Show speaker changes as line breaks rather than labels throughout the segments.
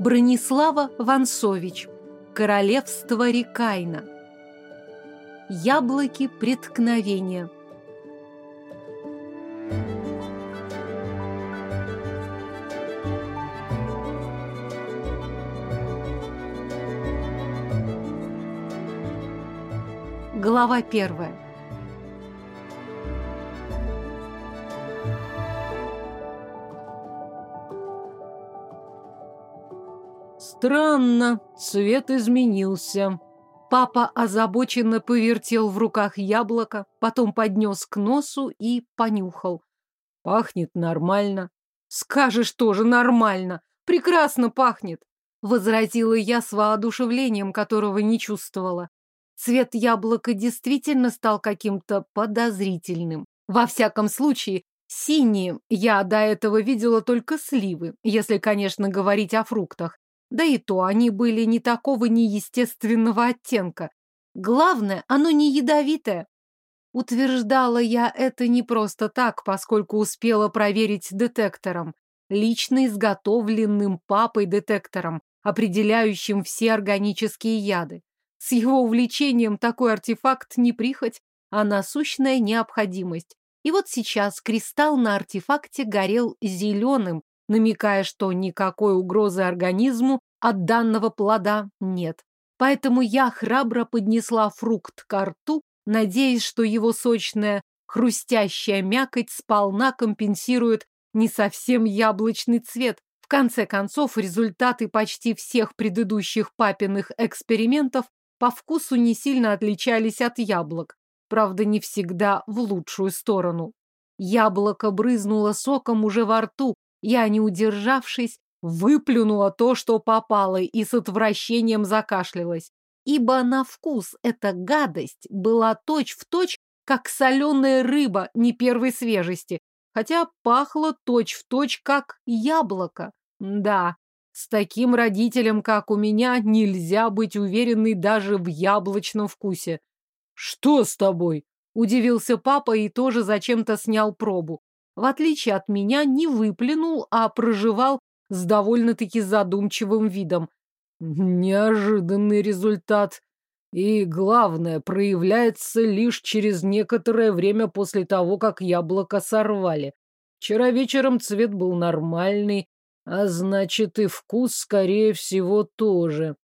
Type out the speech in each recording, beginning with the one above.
Бронислава Вансович. Королевство Рикайна. Яблоки преткновения. Глава первая.
Странно, цвет изменился.
Папа озабоченно повертел в руках яблоко, потом поднес к носу и понюхал.
Пахнет нормально.
Скажешь тоже нормально. Прекрасно пахнет, возразила я с воодушевлением, которого не чувствовала. Цвет яблока действительно стал каким-то подозрительным. Во всяком случае, синие я до этого видела только сливы, если, конечно, говорить о фруктах. Да и то они были не такого неестественного оттенка. Главное, оно не ядовитое. Утверждала я это не просто так, поскольку успела проверить детектором, лично изготовленным папой детектором, определяющим все органические яды. С его увлечением такой артефакт не прихоть, а насущная необходимость. И вот сейчас кристалл на артефакте горел зеленым, намекая, что никакой угрозы организму от данного плода нет. Поэтому я храбро поднесла фрукт к рту, надеясь, что его сочная хрустящая мякоть сполна компенсирует не совсем яблочный цвет. В конце концов, результаты почти всех предыдущих папиных экспериментов по вкусу не сильно отличались от яблок. Правда, не всегда в лучшую сторону. Яблоко брызнуло соком уже во рту, я, не удержавшись, выплюнула то, что попало, и с отвращением закашлялась. Ибо на вкус эта гадость была точь-в-точь, точь, как соленая рыба не первой свежести, хотя пахло точь-в-точь, точь, как яблоко. Да, с таким родителем, как у меня, нельзя быть уверенной даже в яблочном вкусе.
«Что с тобой?» – удивился папа и тоже зачем-то снял пробу
в отличие от меня, не выплюнул, а проживал с довольно-таки задумчивым видом.
Неожиданный результат. И, главное, проявляется лишь через некоторое время после того, как яблоко сорвали. Вчера вечером цвет был нормальный, а значит и вкус, скорее всего, тоже.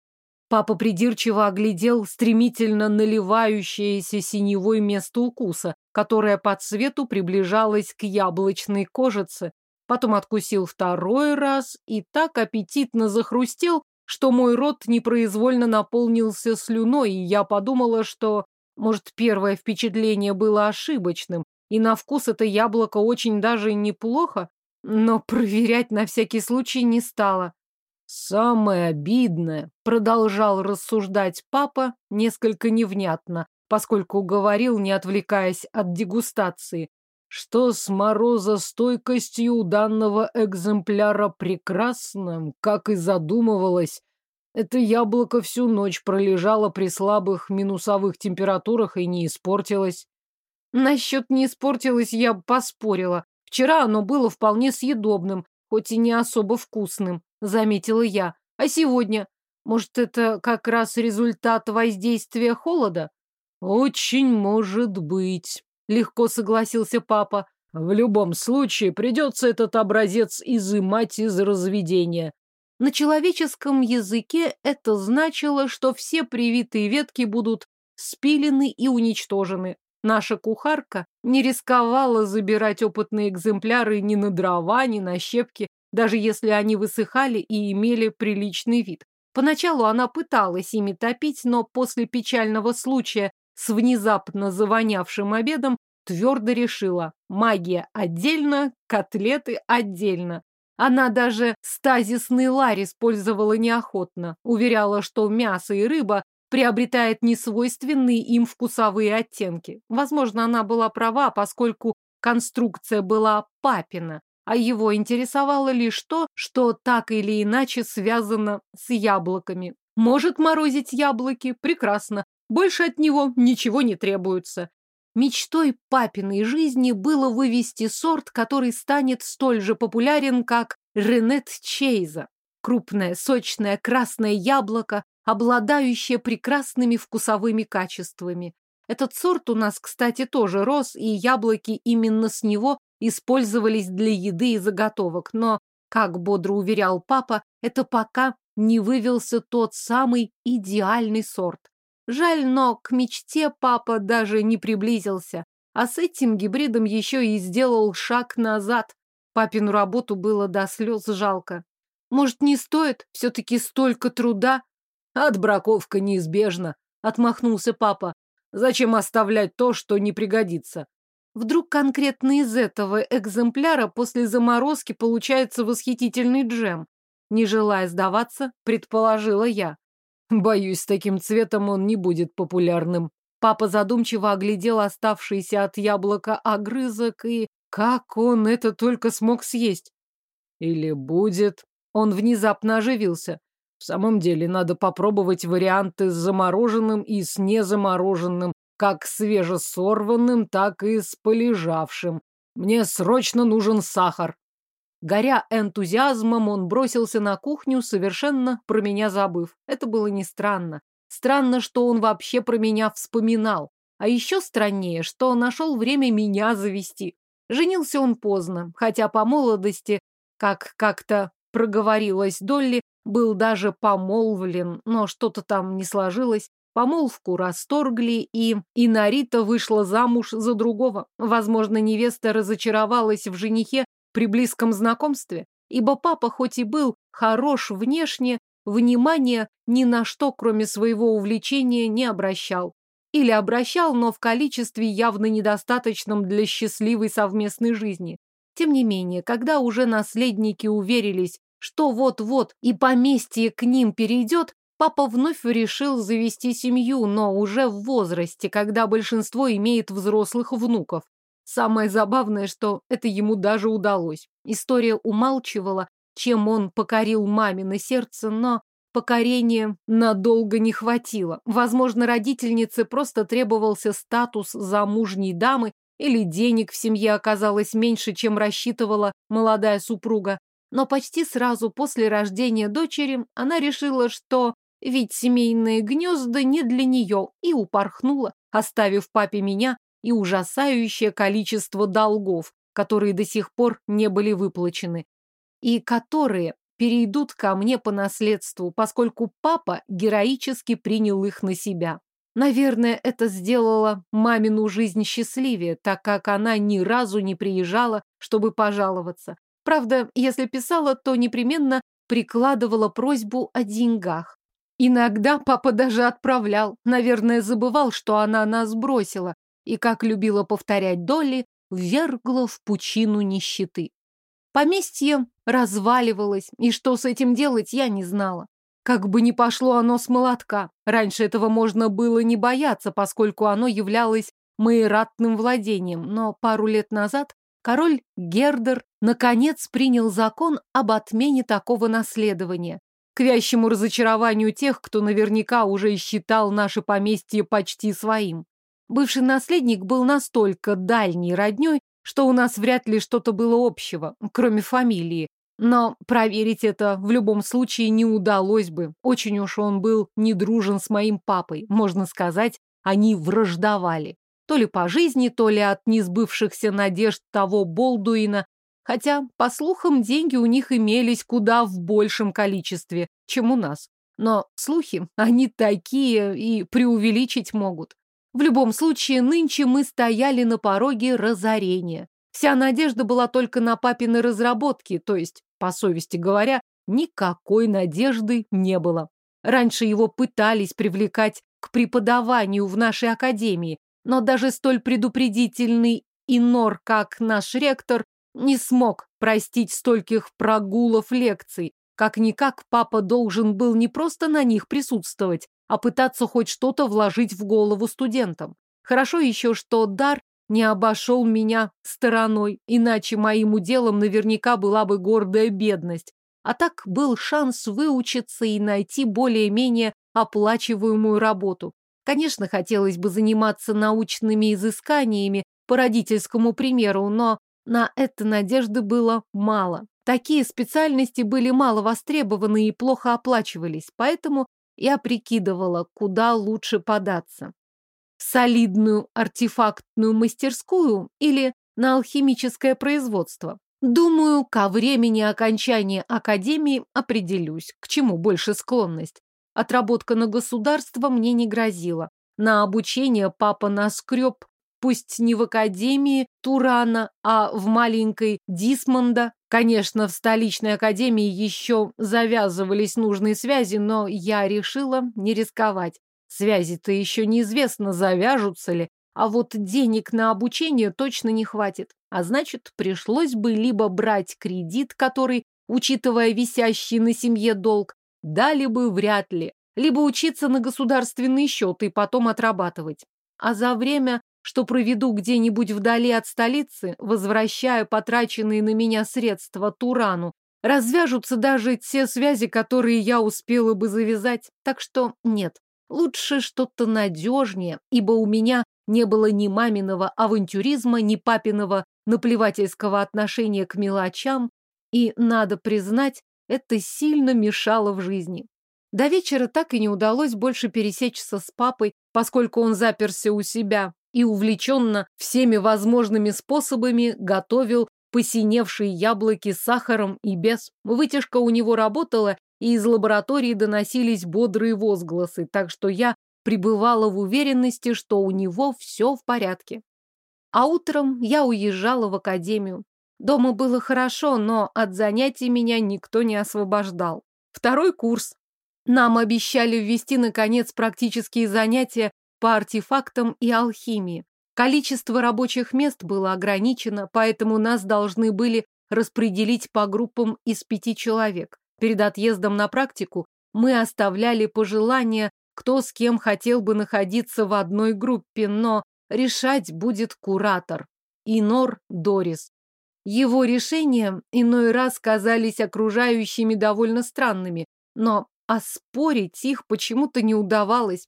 Папа придирчиво оглядел стремительно наливающееся синевой место укуса, которое по цвету приближалось к яблочной кожице. Потом откусил второй раз и так аппетитно захрустел, что мой рот непроизвольно наполнился слюной, и я подумала, что, может, первое впечатление было ошибочным, и на вкус это яблоко очень даже неплохо, но проверять на всякий случай не стала.
«Самое обидное», — продолжал рассуждать папа несколько невнятно, поскольку говорил, не отвлекаясь от дегустации, что с морозостойкостью данного экземпляра прекрасно, как и задумывалось. Это яблоко всю ночь пролежало при слабых минусовых температурах и не испортилось.
Насчет не испортилось я поспорила. Вчера оно было вполне съедобным, хоть и не особо вкусным заметила я. А сегодня? Может, это как раз результат воздействия холода?
Очень может быть, легко согласился папа. В любом случае придется этот образец изымать из разведения.
На человеческом языке это значило, что все привитые ветки будут спилены и уничтожены. Наша кухарка не рисковала забирать опытные экземпляры ни на дрова, ни на щепки, даже если они высыхали и имели приличный вид. Поначалу она пыталась ими топить, но после печального случая с внезапно завонявшим обедом твердо решила – магия отдельно, котлеты отдельно. Она даже стазисный ларь использовала неохотно, уверяла, что мясо и рыба приобретает несвойственные им вкусовые оттенки. Возможно, она была права, поскольку конструкция была папина, а его интересовало лишь то, что так или иначе связано с яблоками. Может морозить яблоки? Прекрасно. Больше от него ничего не требуется. Мечтой папиной жизни было вывести сорт, который станет столь же популярен, как Ренет Чейза. Крупное, сочное, красное яблоко, обладающее прекрасными вкусовыми качествами. Этот сорт у нас, кстати, тоже рос, и яблоки именно с него использовались для еды и заготовок. Но, как бодро уверял папа, это пока не вывелся тот самый идеальный сорт. Жаль, но к мечте папа даже не приблизился, а с этим гибридом еще и сделал шаг назад. Папину работу было до слез жалко. Может, не стоит? Все-таки столько труда.
Отбраковка неизбежна, отмахнулся папа. Зачем оставлять то, что не пригодится?
Вдруг конкретно из этого экземпляра после заморозки получается восхитительный джем. Не желая сдаваться, предположила я.
Боюсь, с таким цветом он не будет популярным. Папа задумчиво оглядел оставшийся от яблока огрызок и... Как он это только смог съесть? Или будет? Он внезапно оживился. В самом деле, надо попробовать варианты с замороженным и с незамороженным, как свежесорванным, так и с полежавшим. Мне срочно нужен сахар. Горя энтузиазмом, он бросился на кухню, совершенно про меня забыв. Это было не странно. Странно, что он вообще про меня вспоминал. А еще страннее, что нашел время меня завести. Женился он поздно, хотя по молодости, как как-то проговорилась Долли, был даже помолвлен, но что-то там не сложилось. Помолвку расторгли, и Инарита вышла замуж за другого. Возможно, невеста разочаровалась в женихе при близком знакомстве, ибо папа хоть и был хорош внешне, внимания ни на что, кроме своего увлечения, не обращал. Или обращал, но в количестве явно недостаточном для счастливой совместной жизни. Тем не менее, когда уже наследники уверились, что вот-вот и поместье к ним перейдет, папа вновь решил завести семью, но уже в возрасте, когда большинство имеет взрослых внуков. Самое забавное, что это ему даже удалось. История умалчивала, чем он покорил мамино сердце, но покорения надолго не хватило. Возможно, родительнице просто требовался статус замужней дамы или денег в семье оказалось меньше, чем рассчитывала молодая супруга. Но почти сразу после рождения дочери она решила, что ведь семейные гнезда не для нее, и упорхнула, оставив папе меня и ужасающее количество долгов, которые до сих пор не были выплачены, и которые перейдут ко мне по наследству, поскольку папа героически принял их на себя. Наверное, это сделало мамину жизнь счастливее, так как она ни разу не приезжала, чтобы пожаловаться. Правда, если писала, то непременно прикладывала просьбу о деньгах. Иногда папа даже отправлял, наверное, забывал, что она нас бросила, и, как любила повторять Долли, ввергла в пучину нищеты. Поместье разваливалось, и что с этим делать, я не знала. Как бы ни пошло оно с молотка. Раньше этого можно было не бояться, поскольку оно являлось майоратным владением, но пару лет назад король Гердер наконец принял закон об отмене такого наследования. К вящему разочарованию тех, кто наверняка уже считал наше поместье почти своим. Бывший наследник был настолько дальней роднёй, что у нас вряд ли что-то было общего, кроме фамилии. Но проверить это в любом случае не удалось бы. Очень уж он был не дружен с моим папой. Можно сказать, они враждовали. То ли по жизни, то ли от несбывшихся надежд того Болдуина. Хотя, по слухам, деньги у них имелись куда в большем количестве, чем у нас. Но слухи, они такие и преувеличить могут. В любом случае, нынче мы стояли на пороге разорения. Вся надежда была только на папины разработки, то есть, по совести говоря, никакой надежды не было. Раньше его пытались привлекать к преподаванию в нашей академии, но даже столь предупредительный инор, как наш ректор, не смог простить стольких прогулов лекций. Как-никак папа должен был не просто на них присутствовать, а пытаться хоть что-то вложить в голову студентам. Хорошо еще, что дар не обошел меня стороной, иначе моим уделом наверняка была бы гордая бедность. А так был шанс выучиться и найти более-менее оплачиваемую работу.
Конечно, хотелось бы заниматься научными изысканиями по родительскому примеру, но на это надежды было мало. Такие специальности были мало востребованы и плохо оплачивались, поэтому я прикидывала, куда лучше податься. В солидную артефактную мастерскую или на алхимическое производство. Думаю, ко времени окончания академии определюсь, к чему больше склонность. Отработка на государство мне не грозила. На обучение папа наскреб, пусть не в академии Турана, а в маленькой Дисмонда. Конечно, в столичной академии еще завязывались нужные связи, но я решила не рисковать. Связи-то еще неизвестно, завяжутся ли, а вот денег на обучение точно не хватит. А значит, пришлось бы либо брать кредит, который, учитывая висящий на семье долг, дали бы вряд ли, либо учиться на государственный счет и потом отрабатывать. А за время, что проведу где-нибудь вдали от столицы, возвращаю потраченные на меня средства Турану, развяжутся даже те связи, которые я успела бы завязать. Так что нет, лучше что-то надежнее, ибо у меня не было ни маминого авантюризма, ни папиного наплевательского отношения к мелочам, и, надо признать, это сильно мешало в жизни. До вечера так и не удалось больше пересечься с папой, поскольку он заперся у себя и увлеченно всеми возможными способами готовил посиневшие яблоки с сахаром и без. Вытяжка у него работала, и из лаборатории доносились бодрые возгласы, так что я пребывала в уверенности, что у него все в порядке. А утром я уезжала в академию. Дома было хорошо, но от занятий меня никто не освобождал. Второй курс. Нам обещали ввести, наконец, практические занятия по артефактам и алхимии. Количество рабочих мест было ограничено, поэтому нас должны были распределить по группам из пяти человек. Перед отъездом на практику мы оставляли пожелания кто с кем хотел бы находиться в одной группе, но решать будет куратор Инор Дорис. Его решения иной раз казались окружающими довольно странными, но оспорить их почему-то не удавалось.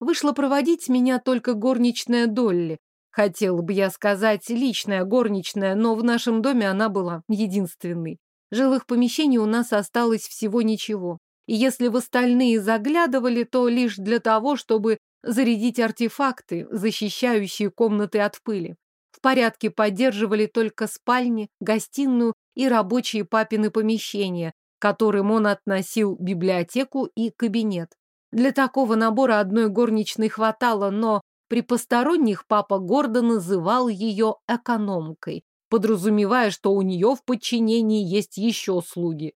Вышла проводить меня только горничная Долли. Хотела бы я сказать личная горничная, но в нашем доме она была единственной. Жилых помещений у нас осталось всего ничего и если в остальные заглядывали, то лишь для того, чтобы зарядить артефакты, защищающие комнаты от пыли. В порядке поддерживали только спальни, гостиную и рабочие папины помещения, которым он относил библиотеку и кабинет. Для такого набора одной горничной хватало, но при посторонних папа гордо называл ее экономкой, подразумевая, что у нее в подчинении есть еще слуги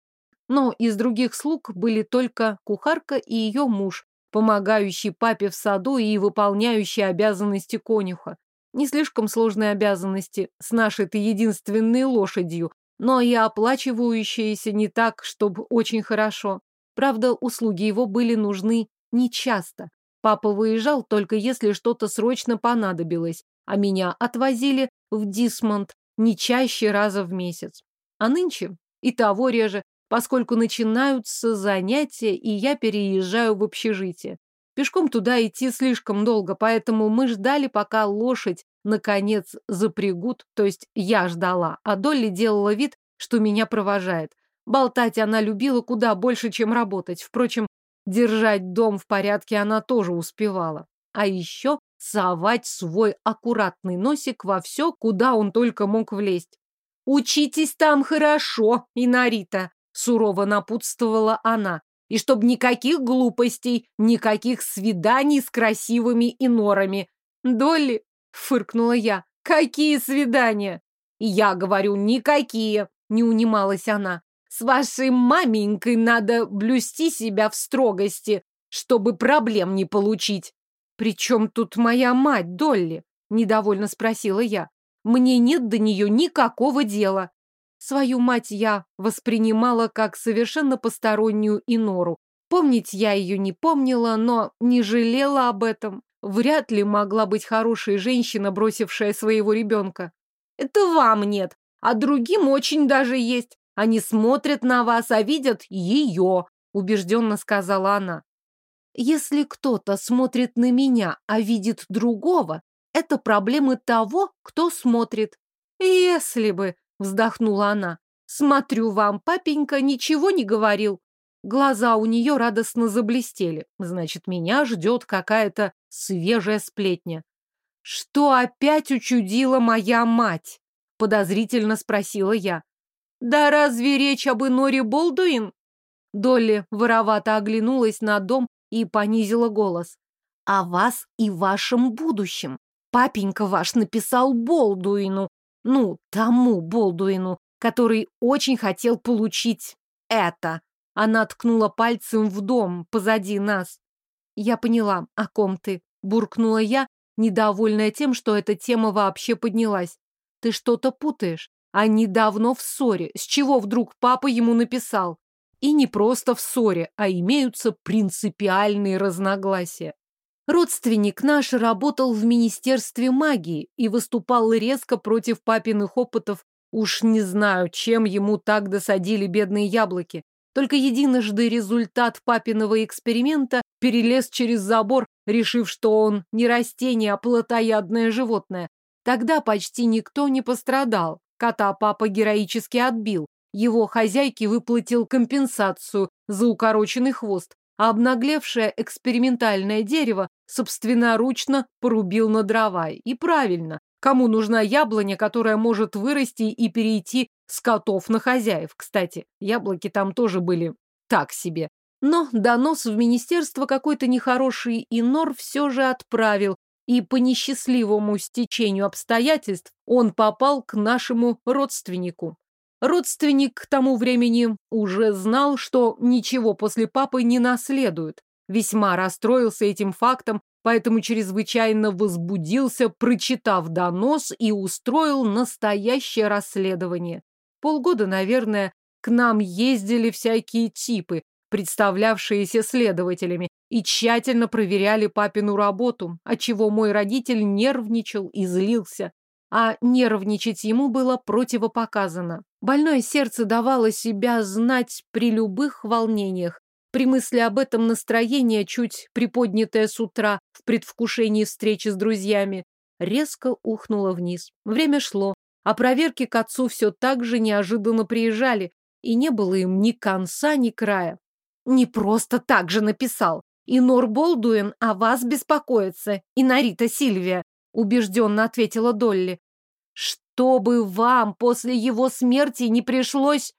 но из других слуг были только кухарка и ее муж, помогающий папе в саду и выполняющий обязанности конюха. Не слишком сложные обязанности с нашей-то единственной лошадью, но и оплачивающиеся не так, чтобы очень хорошо. Правда, услуги его были нужны нечасто. Папа выезжал только если что-то срочно понадобилось, а меня отвозили в Дисмонд не чаще раза в месяц. А нынче и того реже, поскольку начинаются занятия, и я переезжаю в общежитие. Пешком туда идти слишком долго, поэтому мы ждали, пока лошадь, наконец, запрягут, то есть я ждала, а Долли делала вид, что меня провожает. Болтать она любила куда больше, чем работать. Впрочем, держать дом в порядке она тоже успевала. А еще совать свой аккуратный носик во все, куда он только мог влезть. «Учитесь там хорошо, Инарита!» сурово напутствовала она. И чтоб никаких глупостей, никаких свиданий с красивыми инорами. Долли, фыркнула я, какие свидания? Я говорю, никакие, не унималась она. С вашей маменькой надо блюсти себя в строгости, чтобы проблем не получить. Причем тут моя мать, Долли? Недовольно спросила я. Мне нет до нее никакого дела. Свою мать я воспринимала как совершенно постороннюю Инору. Помнить я ее не помнила, но не жалела об этом. Вряд ли могла быть хорошей женщина, бросившая своего ребенка. Это вам нет, а другим очень даже есть. Они смотрят на вас, а видят ее, убежденно сказала она. Если кто-то смотрит на меня, а видит другого, это проблемы того, кто смотрит. Если бы, вздохнула она, смотрю вам, папенька ничего не говорил. Глаза у нее радостно заблестели. Значит, меня ждет какая-то свежая сплетня. Что опять учудила моя мать? Подозрительно спросила я. Да разве речь об Иноре Болдуин? Долли воровато оглянулась на дом и понизила голос. О вас и вашем будущем. Папенька ваш написал Болдуину, ну, тому Болдуину, который очень хотел получить это. Она ткнула пальцем в дом позади нас. Я поняла, о ком ты, буркнула я, недовольная тем, что эта тема вообще поднялась. Ты что-то путаешь. Они давно в ссоре. С чего вдруг папа ему написал? И не просто в ссоре, а имеются принципиальные разногласия. Родственник наш работал в Министерстве магии и выступал резко против папиных опытов. Уж не знаю, чем ему так досадили бедные яблоки. Только единожды результат папиного эксперимента перелез через забор, решив, что он не растение, а плотоядное животное. Тогда почти никто не пострадал. Кота папа героически отбил. Его хозяйке выплатил компенсацию за укороченный хвост, а обнаглевшее экспериментальное дерево собственноручно порубил на дрова. И правильно, кому нужна яблоня, которая может вырасти и перейти с котов на хозяев? Кстати, яблоки там тоже были так себе. Но донос в министерство какой-то нехороший Инор все же отправил, и по несчастливому стечению обстоятельств он попал к нашему родственнику. Родственник к тому времени уже знал, что ничего после папы не наследует. Весьма расстроился этим фактом, поэтому чрезвычайно возбудился, прочитав донос и устроил настоящее расследование. Полгода, наверное, к нам ездили всякие типы, представлявшиеся следователями, и тщательно проверяли папину работу, отчего мой родитель нервничал и злился. А нервничать ему было противопоказано. Больное сердце давало себя знать при любых волнениях. При мысли об этом настроение, чуть приподнятое с утра в предвкушении встречи с друзьями, резко ухнуло вниз. Время шло, а проверки к отцу все так же неожиданно приезжали, и не было им ни конца, ни края. Не просто так же написал. И Нор Болдуин о вас беспокоится, и Нарита Сильвия, убежденно ответила Долли. Чтобы вам после его смерти не пришлось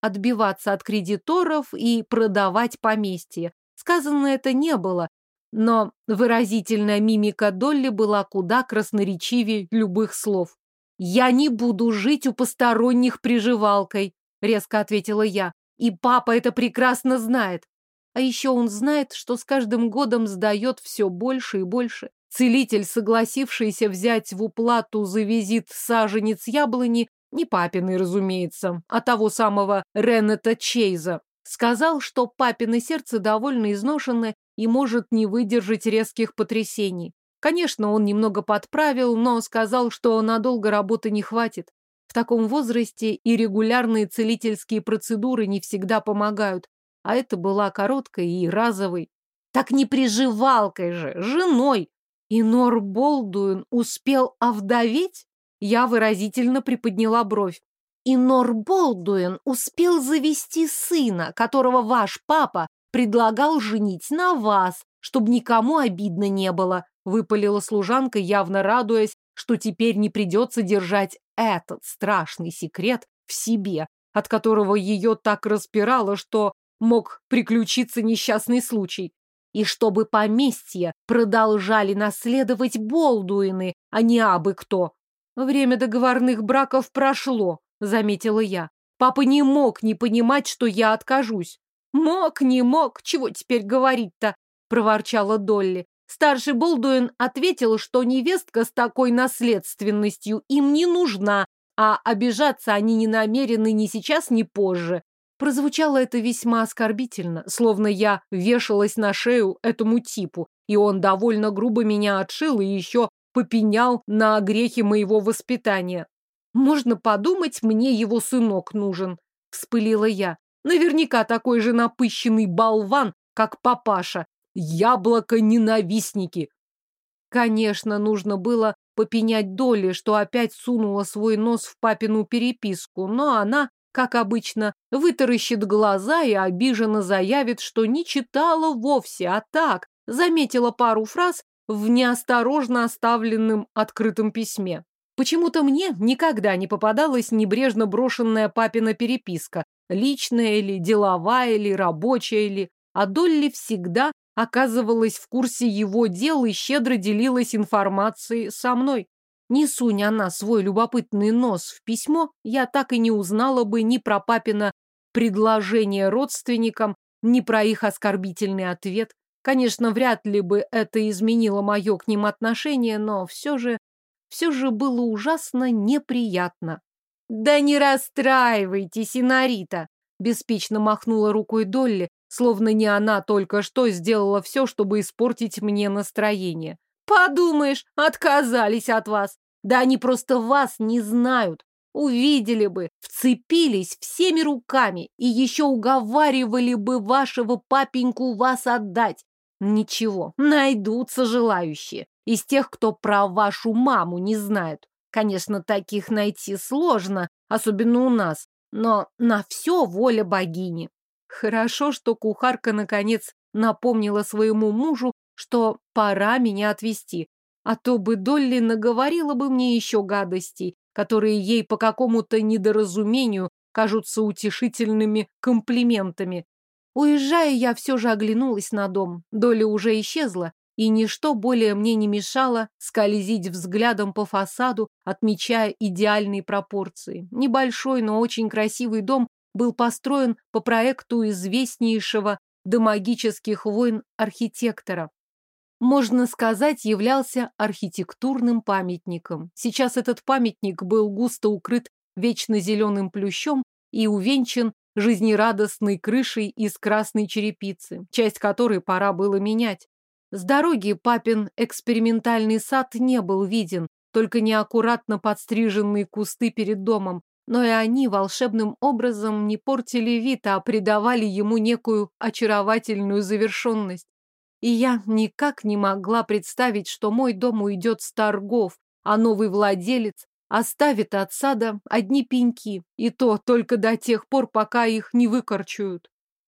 отбиваться от кредиторов и продавать поместье. Сказано это не было, но выразительная мимика Долли была куда красноречивее любых слов. «Я не буду жить у посторонних приживалкой», — резко ответила я. И папа это прекрасно знает. А еще он знает, что с каждым годом сдает все больше и больше. Целитель, согласившийся взять в уплату за визит саженец яблони, не папиный, разумеется, а того самого Реннета Чейза, сказал, что папино сердце довольно изношено и может не выдержать резких потрясений. Конечно, он немного подправил, но сказал, что надолго работы не хватит. В таком возрасте и регулярные целительские процедуры не всегда помогают, а это была короткой и разовой. Так не приживалкой же, женой. И Нор Болдуин успел овдоветь? Я выразительно приподняла бровь. И Нор Болдуин успел завести сына, которого ваш папа предлагал женить на вас, чтобы никому обидно не было, выпалила служанка, явно радуясь, что теперь не придется держать этот страшный секрет в себе, от которого ее так распирало, что мог приключиться несчастный случай. И чтобы поместья продолжали наследовать Болдуины, а не абы кто. Время договорных браков прошло, заметила я. Папа не мог не понимать, что я откажусь. Мог, не мог, чего теперь говорить-то, проворчала Долли. Старший Болдуин ответил, что невестка с такой наследственностью им не нужна, а обижаться они не намерены ни сейчас, ни позже. Прозвучало это весьма оскорбительно, словно я вешалась на шею этому типу, и он довольно грубо меня отшил и еще попенял на грехи моего воспитания. «Можно подумать, мне его сынок нужен», — вспылила я. «Наверняка такой же напыщенный болван, как папаша,
яблоко-ненавистники.
Конечно, нужно было попенять Долли, что опять сунула свой нос в папину переписку, но она, как обычно, вытаращит глаза и обиженно заявит, что не читала вовсе, а так, заметила пару фраз в неосторожно оставленном открытом письме. Почему-то мне никогда не попадалась небрежно брошенная папина переписка, личная или деловая, или рабочая, или... А Долли всегда оказывалась в курсе его дел и щедро делилась информацией со мной. Не сунь она свой любопытный нос в письмо, я так и не узнала бы ни про папина предложение родственникам, ни про их оскорбительный ответ. Конечно, вряд ли бы это изменило мое к ним отношение, но все же, все же было ужасно неприятно. «Да не расстраивайтесь, Инарита!» Беспечно махнула рукой Долли, словно не она только что сделала все, чтобы испортить мне настроение. «Подумаешь, отказались от вас! Да они просто вас не знают! Увидели бы, вцепились всеми руками и еще уговаривали бы вашего папеньку вас отдать. Ничего, найдутся желающие. Из тех, кто про вашу маму не знает. Конечно, таких найти сложно, особенно у нас, но на все воля богини. Хорошо, что кухарка наконец напомнила своему мужу, что пора меня отвезти, а то бы Долли наговорила бы мне еще гадостей, которые ей по какому-то недоразумению кажутся утешительными комплиментами. Уезжая, я все же оглянулась на дом. Доля уже исчезла, и ничто более мне не мешало скользить взглядом по фасаду, отмечая идеальные пропорции. Небольшой, но очень красивый дом был построен по проекту известнейшего до магических войн архитектора. Можно сказать, являлся архитектурным памятником. Сейчас этот памятник был густо укрыт вечно зеленым плющом и увенчан жизнерадостной крышей из красной черепицы, часть которой пора было менять. С дороги папин экспериментальный сад не был виден, только неаккуратно подстриженные кусты перед домом, но и они волшебным образом не портили вид, а придавали ему некую очаровательную завершенность. И я никак не могла представить, что мой дом уйдет с торгов, а новый владелец оставит от сада одни пеньки, и то только до тех пор, пока их не выкорчуют.